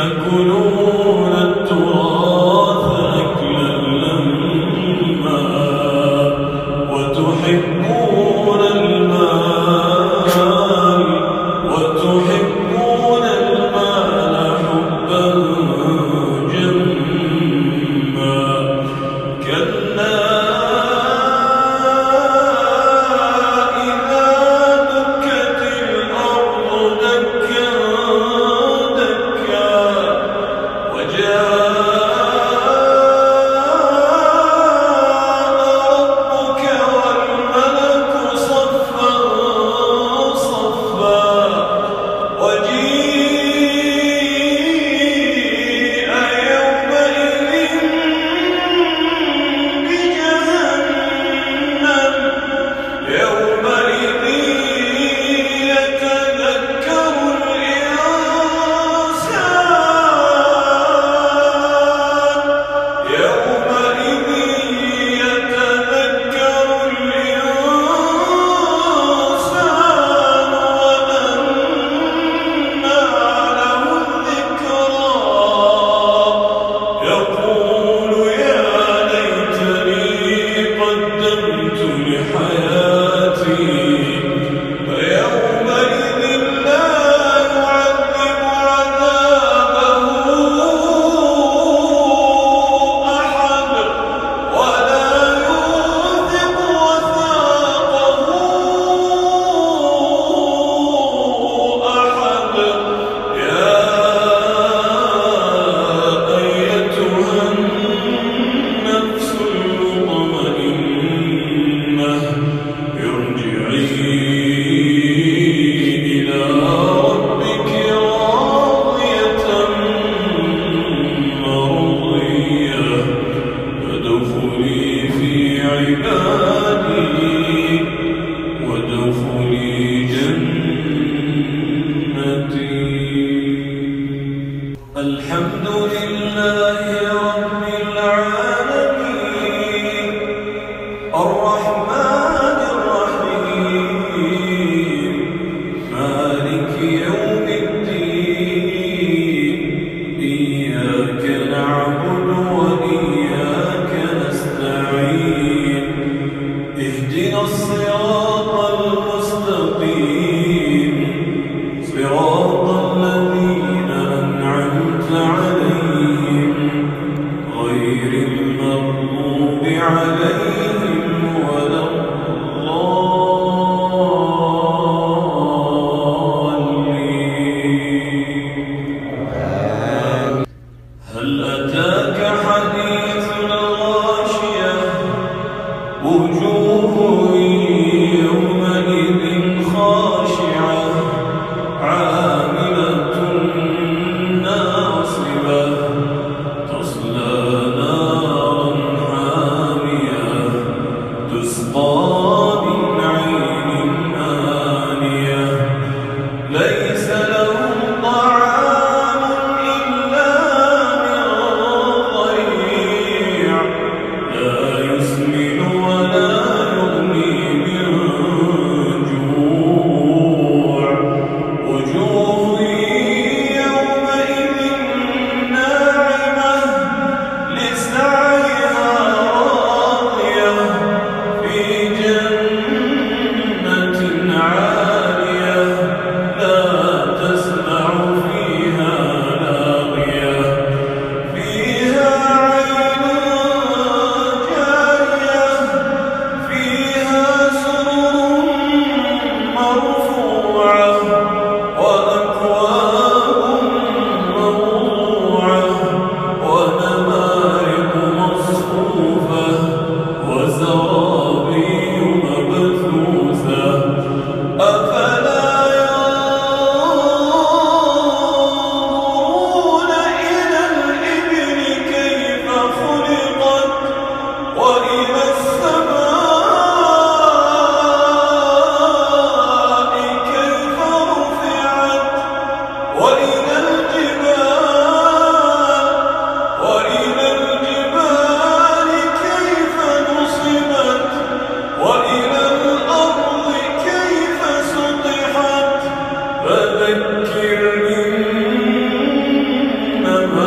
فكلوا Yeah. الحمد لله Amen.